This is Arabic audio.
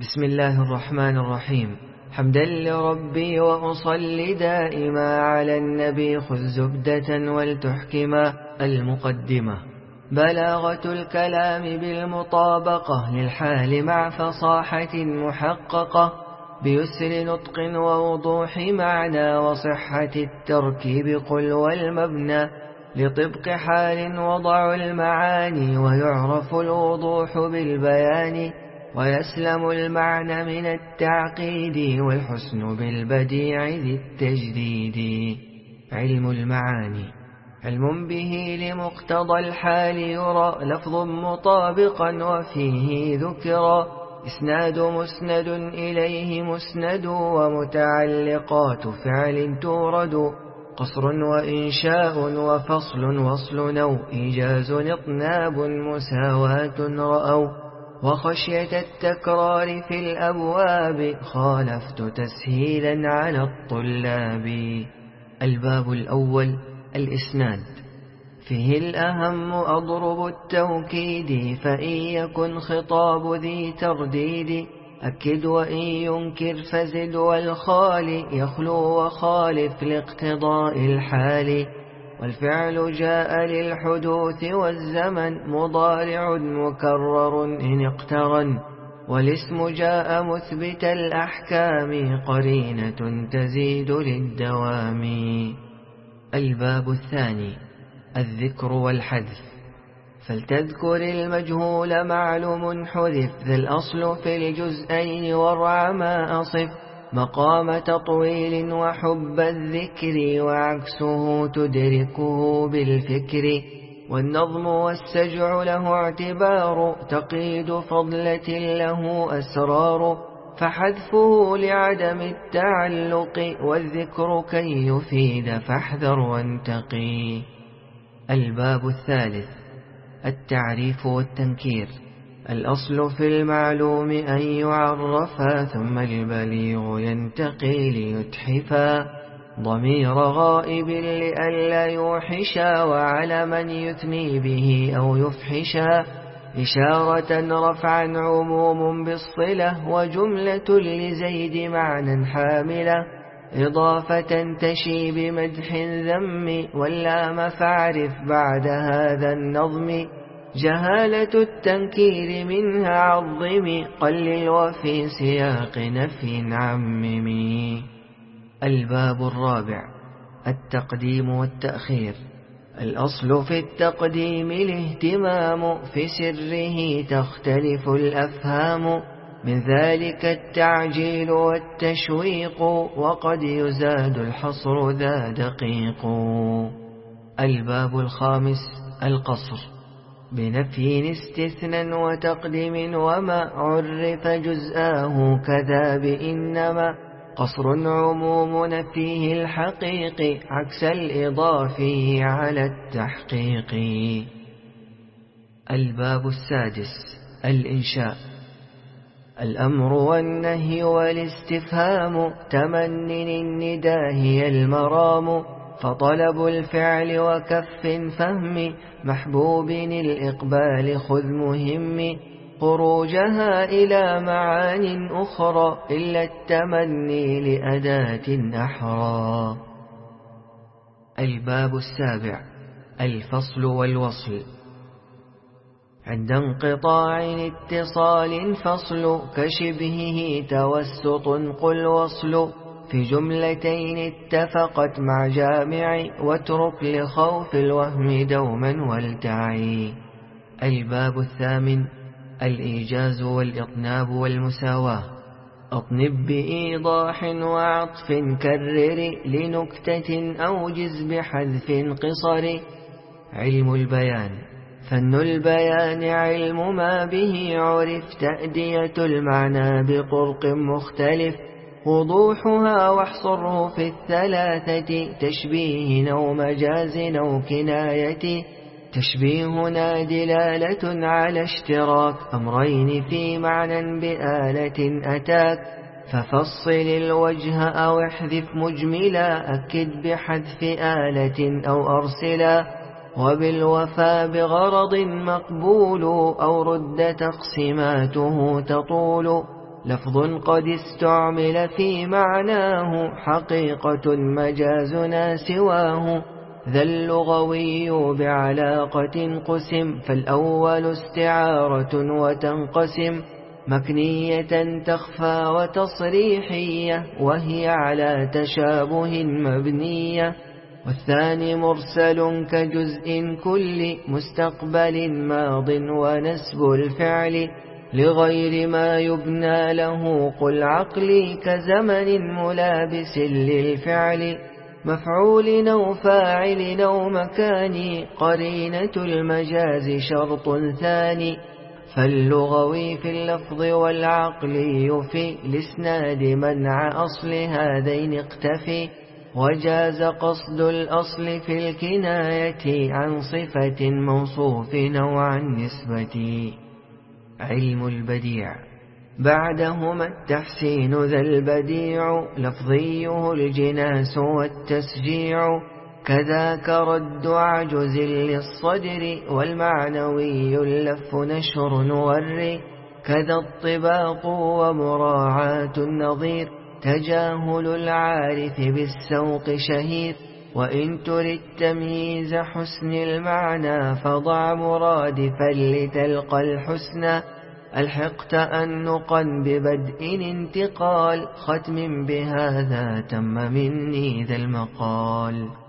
بسم الله الرحمن الرحيم. حمدا لربي وأصلي دائما على النبي خذ زبدة ولتحكما المقدمة. بلاغة الكلام بالمطابقة للحال مع فصاحة محققة بيسر نطق ووضوح معنى وصحة التركيب قل والمبنى. لطبق حال وضع المعاني ويعرف الوضوح بالبيان. ويسلم المعنى من التعقيد والحسن بالبديع ذي التجديد. علم المعاني علم به لمقتضى الحال يرى لفظ مطابقا وفيه ذكرا إسناد مسند إليه مسند ومتعلقات فعل تورد. قصر وإنشاء وفصل وصل نو إيجاز إطناب مساواة رأوا وخشية التكرار في الأبواب خالفت تسهيلا على الطلاب. الباب الأول الإسناد. فيه الأهم أضرب التوكيد فإن يكن خطاب ذي ترديد أكد وإن ينكر فزد والخال يخلو وخالف لاقتضاء الحال. والفعل جاء للحدوث والزمن مضارع مكرر إن اقترن والاسم جاء مثبت الأحكام قرينة تزيد للدوام. الباب الثاني الذكر والحذف. فلتذكر المجهول معلوم حذف ذا الأصل في الجزئين وارع ما أصف. مقام تطويل وحب الذكر وعكسه تدركه بالفكر والنظم والسجع له اعتبار تقييد فضلة له أسرار فحذفه لعدم التعلق والذكر كي يفيد فاحذر وانتقي. الباب الثالث التعريف والتنكير. الأصل في المعلوم أن يعرفا ثم البليغ ينتقي ليتحفا ضمير غائب لئلا يوحشا وعلى من يثني به أو يفحشا إشارة رفعا عموم بالصلة وجملة لزيد معنى حاملة. إضافة تشي بمدح ذم واللام فاعرف بعد هذا النظم. جهالة التنكير منها عظمي قلل وفي سياق نفي عممي الباب الرابع التقديم والتأخير. الأصل في التقديم الاهتمام في سره تختلف الأفهام. من ذلك التعجيل والتشويق وقد يزاد الحصر ذا دقيق. الباب الخامس القصر. بنفي استثنى وتقديم وما عرف جزآه كذا بإنما قصر عموم نفيه الحقيق عكس الإضافي على التحقيق. الباب السادس الإنشاء. الأمر والنهي والاستفهام تمنن النداء هي المرام. فطلب الفعل وكف فهم محبوب الإقبال خذ مهم خروجها إلى معان أخرى إلا التمني لأداة أحرى. الباب السابع الفصل والوصل. عند انقطاع اتصال فصل كشبهه توسط قل وصل. في جملتين اتفقت مع جامع واترك لخوف الوهم دوما والتعي الباب الثامن الإيجاز والإطناب والمساواة. أطنب بإيضاح وعطف كرر لنكتة أوجز بحذف قصر. علم البيان. فن البيان علم ما به عرف تأدية المعنى بقرق مختلف. وضوحها واحصره في الثلاثة تشبيه أو مجاز أو كناية تشبيهنا دلالة على اشتراك أمرين في معنى بآلة أتاك. ففصل الوجه أو احذف مجملا أكد بحذف آلة أو أرسلا. وبالوفى بغرض مقبول أو رد تقسيماته تطول. لفظ قد استعمل في معناه حقيقة مجازنا سواه ذا اللغوي بعلاقة قسم فالأول استعارة وتنقسم. مكنية تخفى وتصريحية وهي على تشابه مبنية. والثاني مرسل كجزء كل مستقبل ماض ونسب الفعل. لغير ما يبنى له. قل عقلي كزمن ملابس للفعل مفعول أو فاعل أو مكان قرينة المجاز شرط ثاني. فاللغوي في اللفظ والعقلي في الاسناد منع أصل هذين اقتفي. وجاز قصد الأصل في الكناية عن صفة موصوف أو عن نسبة علم البديع. بعدهما التحسين ذا البديع لفظيه الجناس والتسجيع. كذاك رد عجز للصدر والمعنوي اللف نشر ور كذا الطباق ومراعاة النظير تجاهل العارف بالسوق شهير. وإن ترد تمييز حسن المعنى فضع مرادفا لتلقى الحسنى ألحق تأنقا ببدء انتقال ختم بهذا تم مني ذا المقال.